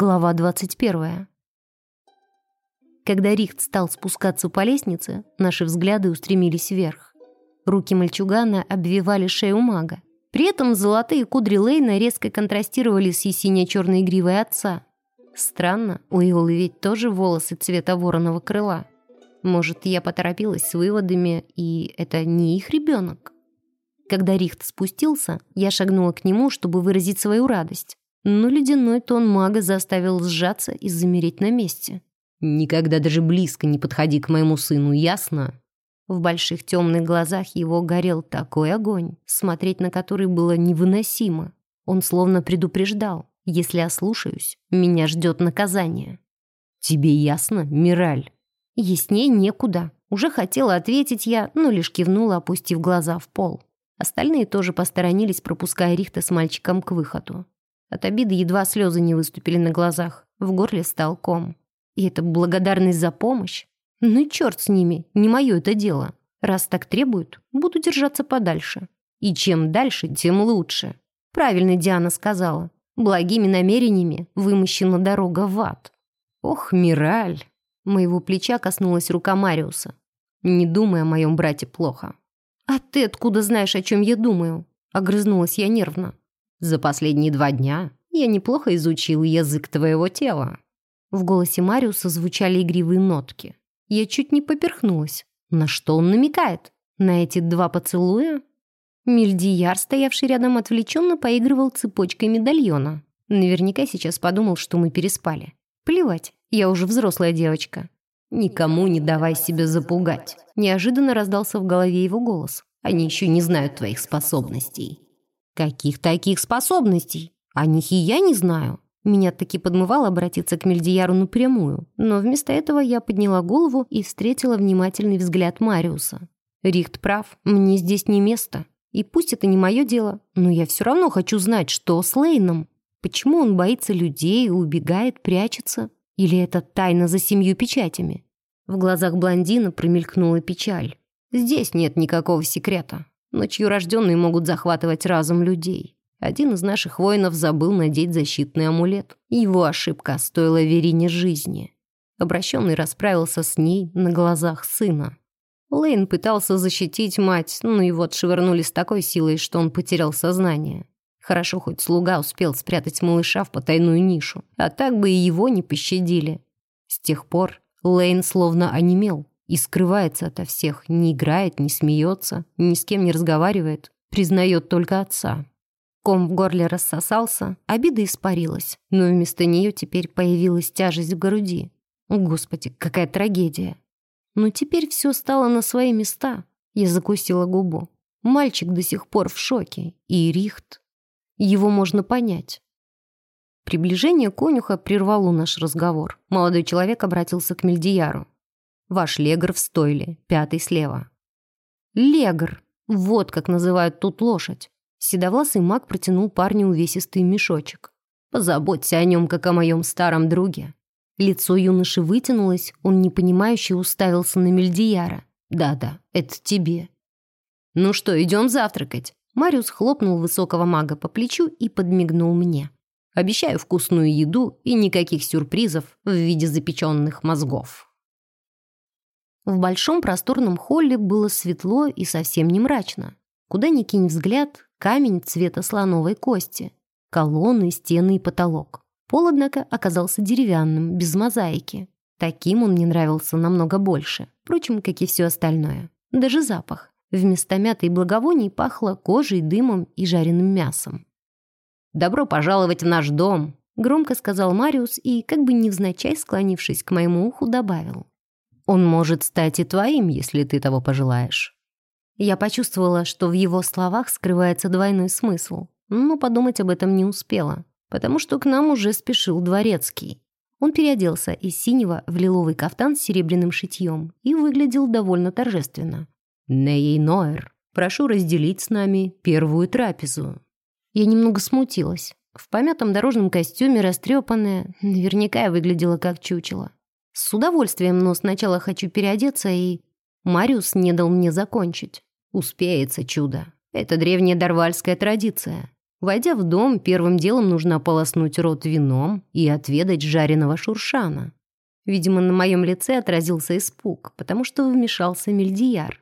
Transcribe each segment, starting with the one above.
Глава 21. Когда Рихт стал спускаться по лестнице, наши взгляды устремились вверх. Руки мальчугана обвивали шею мага. При этом золотые кудри Лейна резко контрастировали с сине-черной гривой отца. Странно, у Иолы ведь тоже волосы цвета вороного крыла. Может, я поторопилась с выводами, и это не их ребенок? Когда Рихт спустился, я шагнула к нему, чтобы выразить свою радость но ледяной тон мага заставил сжаться и замереть на месте. «Никогда даже близко не подходи к моему сыну, ясно?» В больших темных глазах его горел такой огонь, смотреть на который было невыносимо. Он словно предупреждал, если ослушаюсь, меня ждет наказание. «Тебе ясно, Мираль?» Ясней некуда. Уже хотела ответить я, но лишь кивнула, опустив глаза в пол. Остальные тоже посторонились, пропуская Рихта с мальчиком к выходу. От обиды едва слезы не выступили на глазах. В горле стал ком. И это благодарность за помощь? Ну черт с ними, не мое это дело. Раз так требуют, буду держаться подальше. И чем дальше, тем лучше. Правильно Диана сказала. Благими намерениями вымощена дорога в ад. Ох, Мираль. Моего плеча коснулась рука Мариуса. Не думай о моем брате плохо. А ты откуда знаешь, о чем я думаю? Огрызнулась я нервно. За последние два дня я неплохо изучил язык твоего тела». В голосе Мариуса звучали игривые нотки. Я чуть не поперхнулась. На что он намекает? На эти два поцелуя? Мильдияр, стоявший рядом, отвлеченно поигрывал цепочкой медальона. Наверняка сейчас подумал, что мы переспали. Плевать, я уже взрослая девочка. «Никому не давай себя запугать», — неожиданно раздался в голове его голос. «Они еще не знают твоих способностей». Каких таких способностей? О них и я не знаю. Меня таки подмывало обратиться к Мельдияру напрямую, но вместо этого я подняла голову и встретила внимательный взгляд Мариуса. Рихт прав, мне здесь не место. И пусть это не мое дело, но я все равно хочу знать, что с Лейном. Почему он боится людей, убегает, прячется? Или это тайна за семью печатями? В глазах блондина промелькнула печаль. Здесь нет никакого секрета. Ночью рожденные могут захватывать разум людей. Один из наших воинов забыл надеть защитный амулет. Его ошибка стоила Верине жизни. Обращенный расправился с ней на глазах сына. Лейн пытался защитить мать, но его отшвырнули с такой силой, что он потерял сознание. Хорошо, хоть слуга успел спрятать малыша в потайную нишу, а так бы и его не пощадили. С тех пор Лейн словно онемел и скрывается ото всех, не играет, не смеется, ни с кем не разговаривает, признает только отца. Ком в горле рассосался, обида испарилась, но вместо нее теперь появилась тяжесть в груди. Господи, какая трагедия. Но теперь все стало на свои места. Я закусила губу. Мальчик до сих пор в шоке. И Рихт. Его можно понять. Приближение конюха прервало наш разговор. Молодой человек обратился к Мельдияру. Ваш легр в стойле, пятый слева». «Легр! Вот как называют тут лошадь!» Седовласый маг протянул парню увесистый мешочек. «Позаботься о нем, как о моем старом друге». Лицо юноши вытянулось, он непонимающе уставился на Мельдияра. «Да-да, это тебе». «Ну что, идем завтракать?» Мариус хлопнул высокого мага по плечу и подмигнул мне. «Обещаю вкусную еду и никаких сюрпризов в виде запеченных мозгов». В большом просторном холле было светло и совсем не мрачно. Куда ни кинь взгляд, камень цвета слоновой кости, колонны, стены и потолок. Пол, однако, оказался деревянным, без мозаики. Таким он мне нравился намного больше, впрочем, как и все остальное. Даже запах. Вместо мяты и благовоний пахло кожей, дымом и жареным мясом. «Добро пожаловать в наш дом!» — громко сказал Мариус и, как бы невзначай склонившись к моему уху, добавил. Он может стать и твоим, если ты того пожелаешь». Я почувствовала, что в его словах скрывается двойной смысл, но подумать об этом не успела, потому что к нам уже спешил дворецкий. Он переоделся из синего в лиловый кафтан с серебряным шитьем и выглядел довольно торжественно. «Ней Ноэр, прошу разделить с нами первую трапезу». Я немного смутилась. В помятом дорожном костюме, растрепанная, наверняка я выглядела как чучело. С удовольствием, но сначала хочу переодеться и... Мариус не дал мне закончить. Успеется чудо. Это древняя дарвальская традиция. Войдя в дом, первым делом нужно ополоснуть рот вином и отведать жареного шуршана. Видимо, на моем лице отразился испуг, потому что вмешался мельдияр.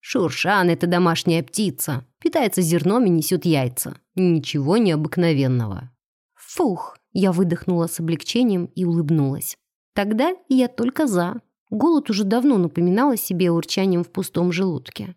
«Шуршан — это домашняя птица, питается зерном и несет яйца. Ничего необыкновенного». «Фух!» — я выдохнула с облегчением и улыбнулась. «Тогда я только за». Голод уже давно напоминал о себе урчанием в пустом желудке.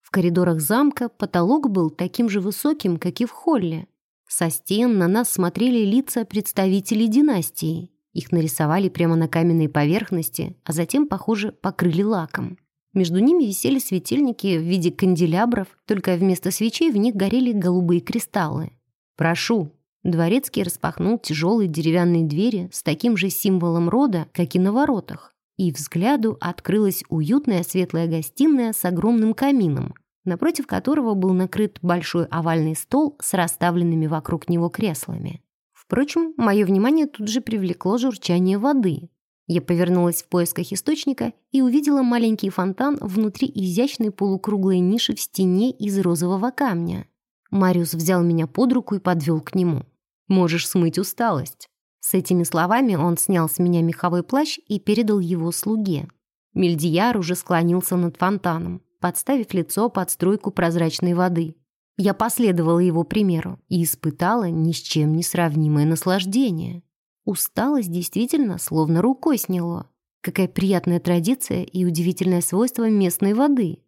В коридорах замка потолок был таким же высоким, как и в холле. Со стен на нас смотрели лица представителей династии. Их нарисовали прямо на каменной поверхности, а затем, похоже, покрыли лаком. Между ними висели светильники в виде канделябров, только вместо свечей в них горели голубые кристаллы. «Прошу!» Дворецкий распахнул тяжелые деревянные двери с таким же символом рода, как и на воротах. И взгляду открылась уютная светлая гостиная с огромным камином, напротив которого был накрыт большой овальный стол с расставленными вокруг него креслами. Впрочем, мое внимание тут же привлекло журчание воды. Я повернулась в поисках источника и увидела маленький фонтан внутри изящной полукруглой ниши в стене из розового камня. Мариус взял меня под руку и подвел к нему. «Можешь смыть усталость». С этими словами он снял с меня меховой плащ и передал его слуге. Мельдияр уже склонился над фонтаном, подставив лицо под струйку прозрачной воды. Я последовала его примеру и испытала ни с чем не сравнимое наслаждение. Усталость действительно словно рукой сняло. Какая приятная традиция и удивительное свойство местной воды.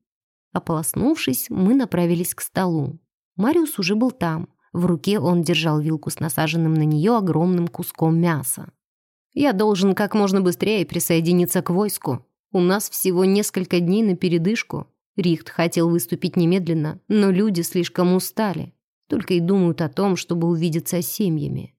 Ополоснувшись, мы направились к столу. Мариус уже был там. В руке он держал вилку с насаженным на нее огромным куском мяса. «Я должен как можно быстрее присоединиться к войску. У нас всего несколько дней на передышку, Рихт хотел выступить немедленно, но люди слишком устали. Только и думают о том, чтобы увидеться с семьями.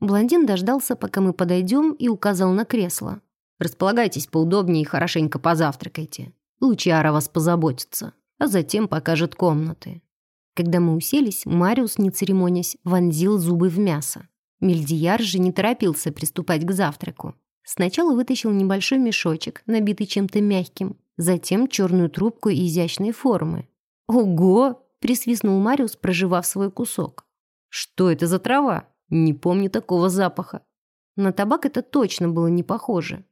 Блондин дождался, пока мы подойдем, и указал на кресло. «Располагайтесь поудобнее и хорошенько позавтракайте. Лучиара вас позаботится, а затем покажет комнаты». Когда мы уселись, Мариус, не церемонясь, вонзил зубы в мясо. Мельдияр же не торопился приступать к завтраку. Сначала вытащил небольшой мешочек, набитый чем-то мягким, затем черную трубку изящной формы. «Ого!» — присвистнул Мариус, проживав свой кусок. «Что это за трава? Не помню такого запаха». На табак это точно было не похоже.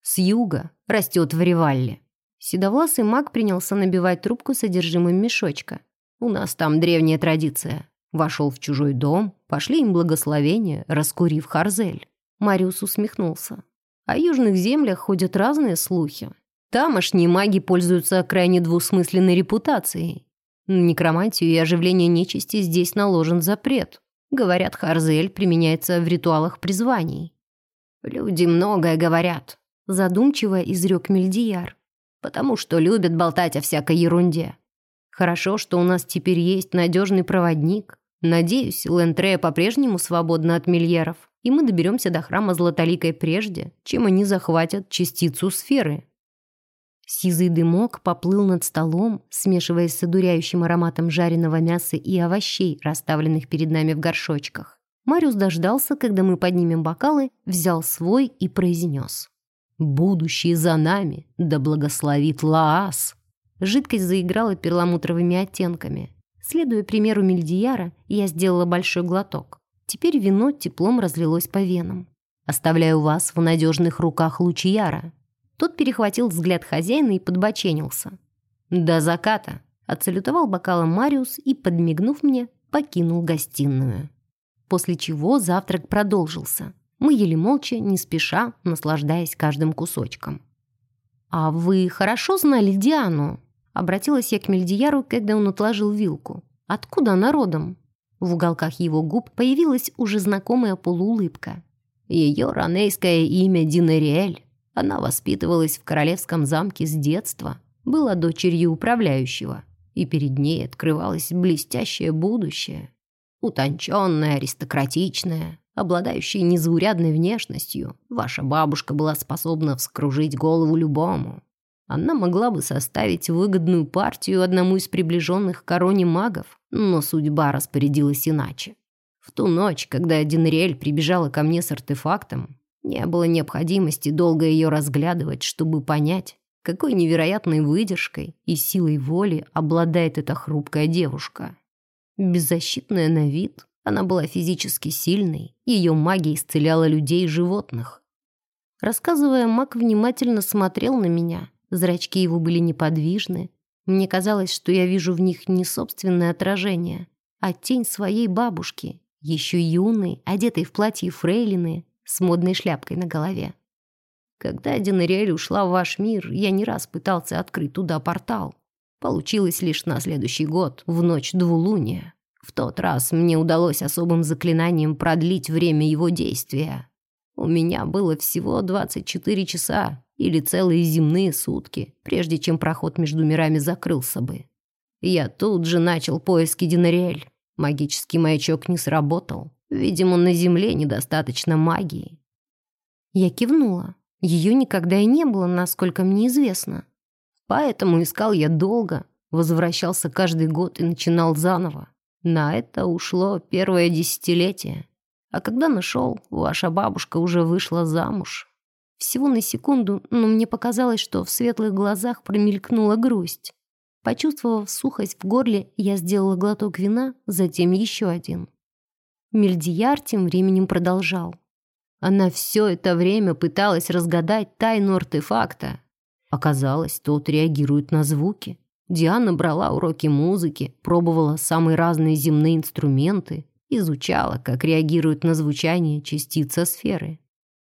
«С юга растет в Ревалле». Седовласый маг принялся набивать трубку содержимым мешочка. «У нас там древняя традиция. Вошел в чужой дом, пошли им благословения, раскурив харзель». Мариус усмехнулся. О южных землях ходят разные слухи. Тамошние маги пользуются крайне двусмысленной репутацией. На некромантию и оживление нечисти здесь наложен запрет. Говорят, Харзель применяется в ритуалах призваний. «Люди многое говорят», — задумчиво изрек Мельдияр. «Потому что любят болтать о всякой ерунде. Хорошо, что у нас теперь есть надежный проводник. Надеюсь, Лентрея по-прежнему свободна от мильеров, и мы доберемся до храма Златоликой прежде, чем они захватят частицу сферы». Сизый дымок поплыл над столом, смешиваясь с одуряющим ароматом жареного мяса и овощей, расставленных перед нами в горшочках. Мариус дождался, когда мы поднимем бокалы, взял свой и произнес. «Будущее за нами, да благословит Лаас!» Жидкость заиграла перламутровыми оттенками. Следуя примеру Мельдияра, я сделала большой глоток. Теперь вино теплом разлилось по венам. «Оставляю вас в надежных руках Лучияра», тот перехватил взгляд хозяина и подбоченился. «До заката!» — отсалютовал бокалом Мариус и, подмигнув мне, покинул гостиную. После чего завтрак продолжился. Мы ели молча, не спеша, наслаждаясь каждым кусочком. «А вы хорошо знали Диану?» Обратилась я к Мельдияру, когда он отложил вилку. «Откуда она родом?» В уголках его губ появилась уже знакомая полуулыбка. Ее ранейское имя Динериэль. Она воспитывалась в королевском замке с детства, была дочерью управляющего, и перед ней открывалось блестящее будущее. Утонченная, аристократичная, обладающая незаурядной внешностью, ваша бабушка была способна вскружить голову любому. Она могла бы составить выгодную партию одному из приближенных к короне магов, но судьба распорядилась иначе. В ту ночь, когда Динриэль прибежала ко мне с артефактом, не было необходимости долго ее разглядывать, чтобы понять, какой невероятной выдержкой и силой воли обладает эта хрупкая девушка. Беззащитная на вид, она была физически сильной, ее магия исцеляла людей и животных. Рассказывая, маг внимательно смотрел на меня, зрачки его были неподвижны. Мне казалось, что я вижу в них не собственное отражение, а тень своей бабушки, еще юной, одетой в платье фрейлины, с модной шляпкой на голове. Когда Динериэль ушла в ваш мир, я не раз пытался открыть туда портал. Получилось лишь на следующий год, в ночь двулуния. В тот раз мне удалось особым заклинанием продлить время его действия. У меня было всего 24 часа или целые земные сутки, прежде чем проход между мирами закрылся бы. Я тут же начал поиски Динариэль. Магический маячок не сработал. Видимо, на Земле недостаточно магии. Я кивнула. Ее никогда и не было, насколько мне известно. Поэтому искал я долго, возвращался каждый год и начинал заново. На это ушло первое десятилетие. А когда нашел, ваша бабушка уже вышла замуж. Всего на секунду, но мне показалось, что в светлых глазах промелькнула грусть. Почувствовав сухость в горле, я сделала глоток вина, затем еще один. Мельдияр тем временем продолжал. Она все это время пыталась разгадать тайну артефакта. Оказалось, тот реагирует на звуки. Диана брала уроки музыки, пробовала самые разные земные инструменты, изучала, как реагирует на звучание частица сферы.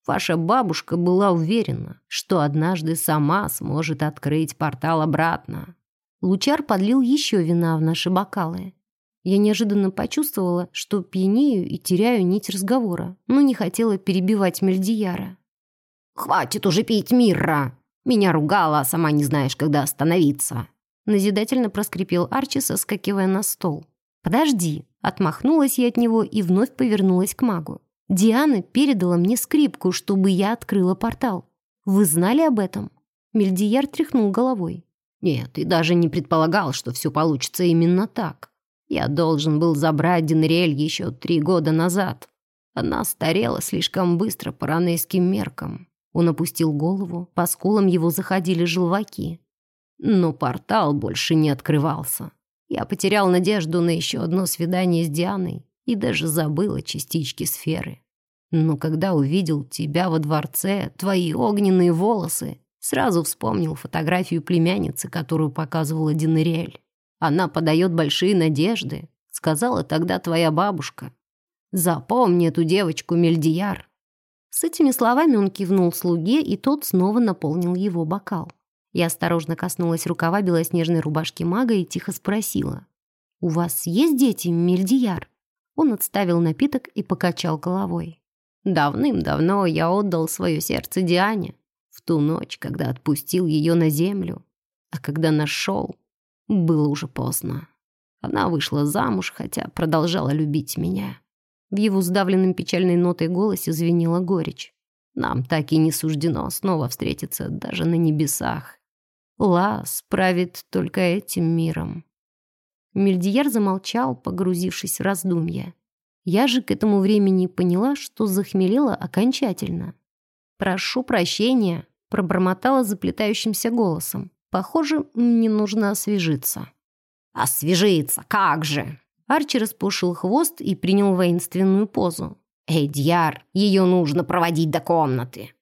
Ваша бабушка была уверена, что однажды сама сможет открыть портал обратно. Лучар подлил еще вина в наши бокалы. Я неожиданно почувствовала, что пьянею и теряю нить разговора, но не хотела перебивать Мельдияра. «Хватит уже пить, Мирра! Меня ругала, а сама не знаешь, когда остановиться!» Назидательно проскрипел Арчи, соскакивая на стол. «Подожди!» Отмахнулась я от него и вновь повернулась к магу. «Диана передала мне скрипку, чтобы я открыла портал. Вы знали об этом?» Мельдияр тряхнул головой. «Нет, и даже не предполагал, что все получится именно так. Я должен был забрать Динриэль еще три года назад. Она старела слишком быстро по ранейским меркам». Он опустил голову, по скулам его заходили желваки но портал больше не открывался. Я потерял надежду на еще одно свидание с Дианой и даже забыл о частичке сферы. Но когда увидел тебя во дворце, твои огненные волосы, сразу вспомнил фотографию племянницы, которую показывала Динериэль. Она подает большие надежды, сказала тогда твоя бабушка. Запомни эту девочку, Мельдияр. С этими словами он кивнул слуге, и тот снова наполнил его бокал. Я осторожно коснулась рукава белоснежной рубашки мага и тихо спросила. «У вас есть дети, Мельдияр?» Он отставил напиток и покачал головой. «Давным-давно я отдал свое сердце Диане, в ту ночь, когда отпустил ее на землю. А когда нашел, было уже поздно. Она вышла замуж, хотя продолжала любить меня». В его сдавленном печальной нотой голосе звенела горечь. «Нам так и не суждено снова встретиться даже на небесах. Лас правит только этим миром. Мельдияр замолчал, погрузившись в раздумья. Я же к этому времени поняла, что захмелела окончательно. «Прошу прощения», — пробормотала заплетающимся голосом. «Похоже, мне нужно освежиться». «Освежиться? Как же!» Арчи распушил хвост и принял воинственную позу. «Эдьяр, ее нужно проводить до комнаты!»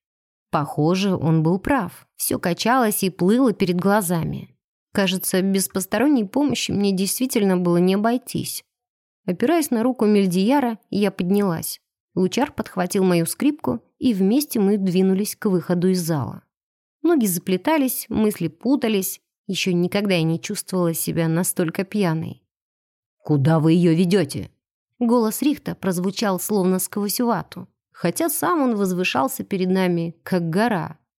Похоже, он был прав. Все качалось и плыло перед глазами. Кажется, без посторонней помощи мне действительно было не обойтись. Опираясь на руку Мельдияра, я поднялась. Лучар подхватил мою скрипку, и вместе мы двинулись к выходу из зала. Ноги заплетались, мысли путались. Еще никогда я не чувствовала себя настолько пьяной. «Куда вы ее ведете?» Голос Рихта прозвучал словно сквозь вату хотя сам он возвышался перед нами, как гора.